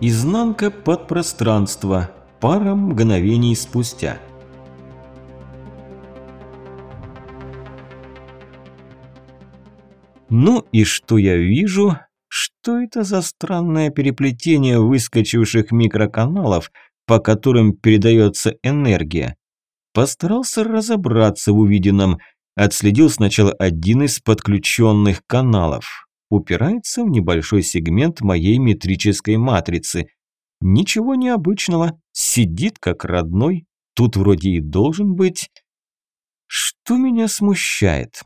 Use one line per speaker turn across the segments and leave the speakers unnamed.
Изнанка подпространства. Пара мгновений спустя. Ну и что я вижу? Что это за странное переплетение выскочивших микроканалов, по которым передается энергия? Постарался разобраться в увиденном. Отследил сначала один из подключенных каналов упирается в небольшой сегмент моей метрической матрицы. Ничего необычного, сидит как родной, тут вроде и должен быть. Что меня смущает?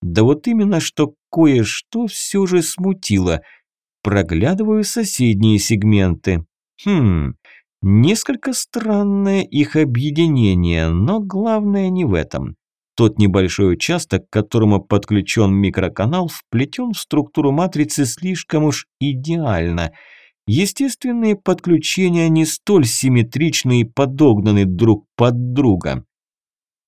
Да вот именно, что кое-что все же смутило. Проглядываю соседние сегменты. Хм, несколько странное их объединение, но главное не в этом. Тот небольшой участок, к которому подключен микроканал, вплетен в структуру матрицы слишком уж идеально. Естественные подключения не столь симметричны и подогнаны друг под друга.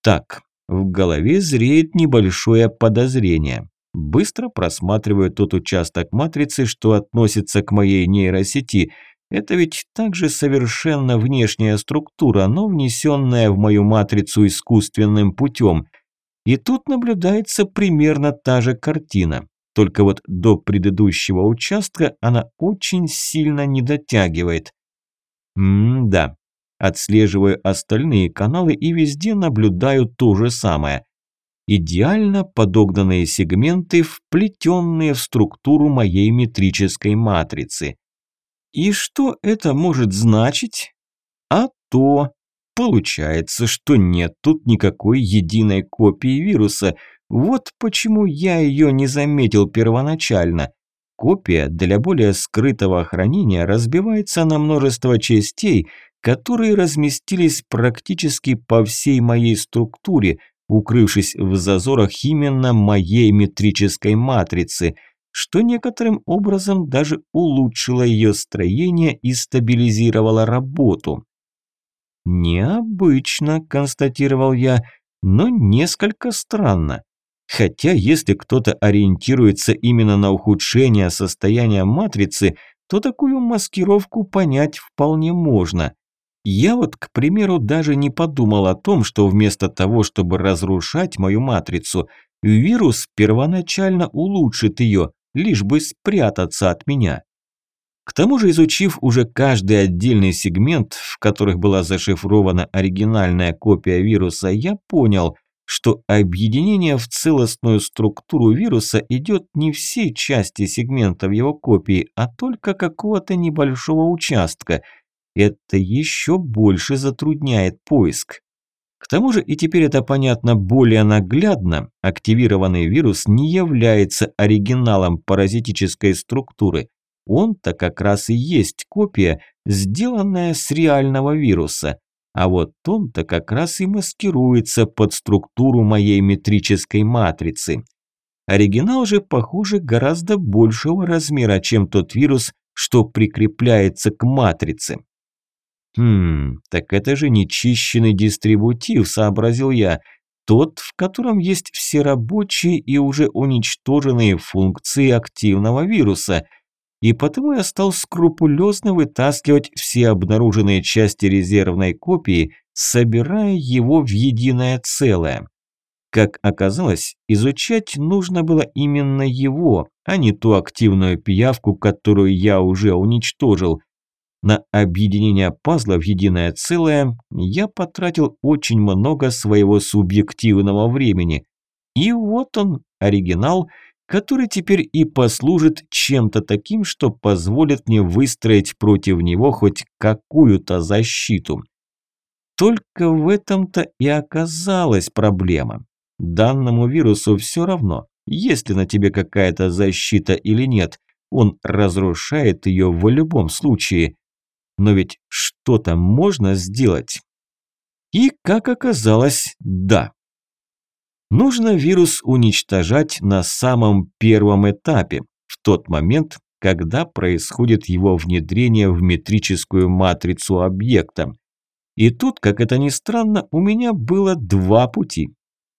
Так, в голове зреет небольшое подозрение. Быстро просматриваю тот участок матрицы, что относится к моей нейросети. Это ведь также совершенно внешняя структура, но внесенная в мою матрицу искусственным путем – и тут наблюдается примерно та же картина. Только вот до предыдущего участка она очень сильно не дотягивает. М-да. Отслеживаю остальные каналы и везде наблюдаю то же самое. Идеально подогнанные сегменты, вплетенные в структуру моей метрической матрицы. И что это может значить? А то, Получается, что нет тут никакой единой копии вируса. Вот почему я ее не заметил первоначально. Копия для более скрытого хранения разбивается на множество частей, которые разместились практически по всей моей структуре, укрывшись в зазорах именно моей метрической матрицы, что некоторым образом даже улучшило ее строение и стабилизировало работу. «Необычно», – констатировал я, – «но несколько странно. Хотя если кто-то ориентируется именно на ухудшение состояния матрицы, то такую маскировку понять вполне можно. Я вот, к примеру, даже не подумал о том, что вместо того, чтобы разрушать мою матрицу, вирус первоначально улучшит ее, лишь бы спрятаться от меня. К тому же, изучив уже каждый отдельный сегмент, в которых была зашифрована оригинальная копия вируса, я понял, что объединение в целостную структуру вируса идет не всей части сегментов его копии, а только какого-то небольшого участка. Это еще больше затрудняет поиск. К тому же, и теперь это понятно более наглядно, активированный вирус не является оригиналом паразитической структуры – он-то как раз и есть копия, сделанная с реального вируса. А вот он-то как раз и маскируется под структуру моей метрической матрицы. Оригинал же, похоже, гораздо большего размера, чем тот вирус, что прикрепляется к матрице. «Хм, так это же нечищенный дистрибутив», – сообразил я. «Тот, в котором есть все рабочие и уже уничтоженные функции активного вируса – и потому я стал скрупулезно вытаскивать все обнаруженные части резервной копии, собирая его в единое целое. Как оказалось, изучать нужно было именно его, а не ту активную пиявку, которую я уже уничтожил. На объединение пазла в единое целое я потратил очень много своего субъективного времени. И вот он, оригинал – который теперь и послужит чем-то таким, что позволит мне выстроить против него хоть какую-то защиту. Только в этом-то и оказалась проблема. Данному вирусу все равно, есть ли на тебе какая-то защита или нет, он разрушает ее в любом случае. Но ведь что-то можно сделать. И, как оказалось, да. Нужно вирус уничтожать на самом первом этапе, в тот момент, когда происходит его внедрение в метрическую матрицу объекта. И тут, как это ни странно, у меня было два пути.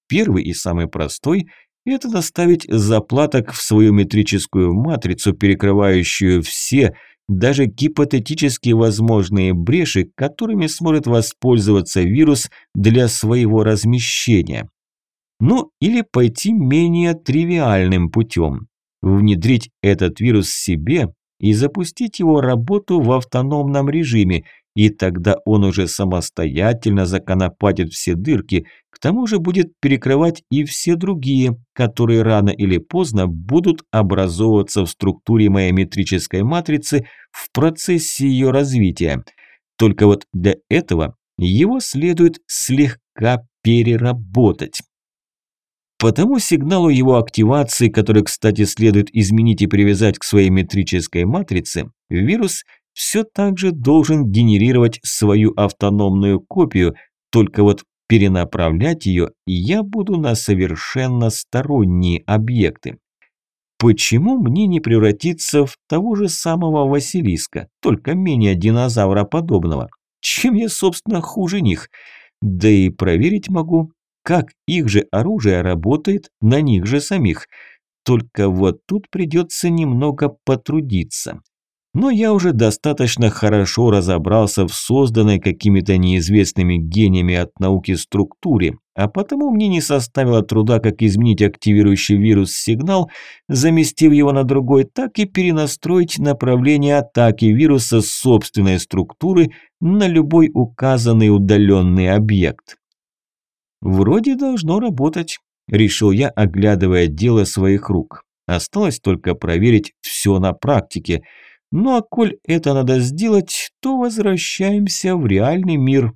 Первый и самый простой – это доставить заплаток в свою метрическую матрицу, перекрывающую все, даже гипотетически возможные бреши, которыми сможет воспользоваться вирус для своего размещения. Ну или пойти менее тривиальным путем. Внедрить этот вирус себе и запустить его работу в автономном режиме – и тогда он уже самостоятельно законопатит все дырки, к тому же будет перекрывать и все другие, которые рано или поздно будут образовываться в структуре моей метрической матрицы в процессе ее развития. Только вот для этого его следует слегка переработать. Потому сигналу его активации, который, кстати, следует изменить и привязать к своей метрической матрице, вирус – все так же должен генерировать свою автономную копию, только вот перенаправлять ее я буду на совершенно сторонние объекты. Почему мне не превратиться в того же самого Василиска, только менее динозавра подобного? Чем я, собственно, хуже них? Да и проверить могу, как их же оружие работает на них же самих. Только вот тут придется немного потрудиться. Но я уже достаточно хорошо разобрался в созданной какими-то неизвестными гениями от науки структуре, а потому мне не составило труда как изменить активирующий вирус сигнал, заместив его на другой, так и перенастроить направление атаки вируса собственной структуры на любой указанный удаленный объект. Вроде должно работать, решил я, оглядывая дело своих рук. Осталось только проверить все на практике – ну а коль это надо сделать, то возвращаемся в реальный мир.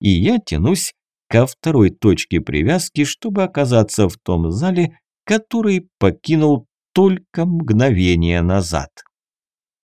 И я тянусь ко второй точке привязки, чтобы оказаться в том зале, который покинул только мгновение назад.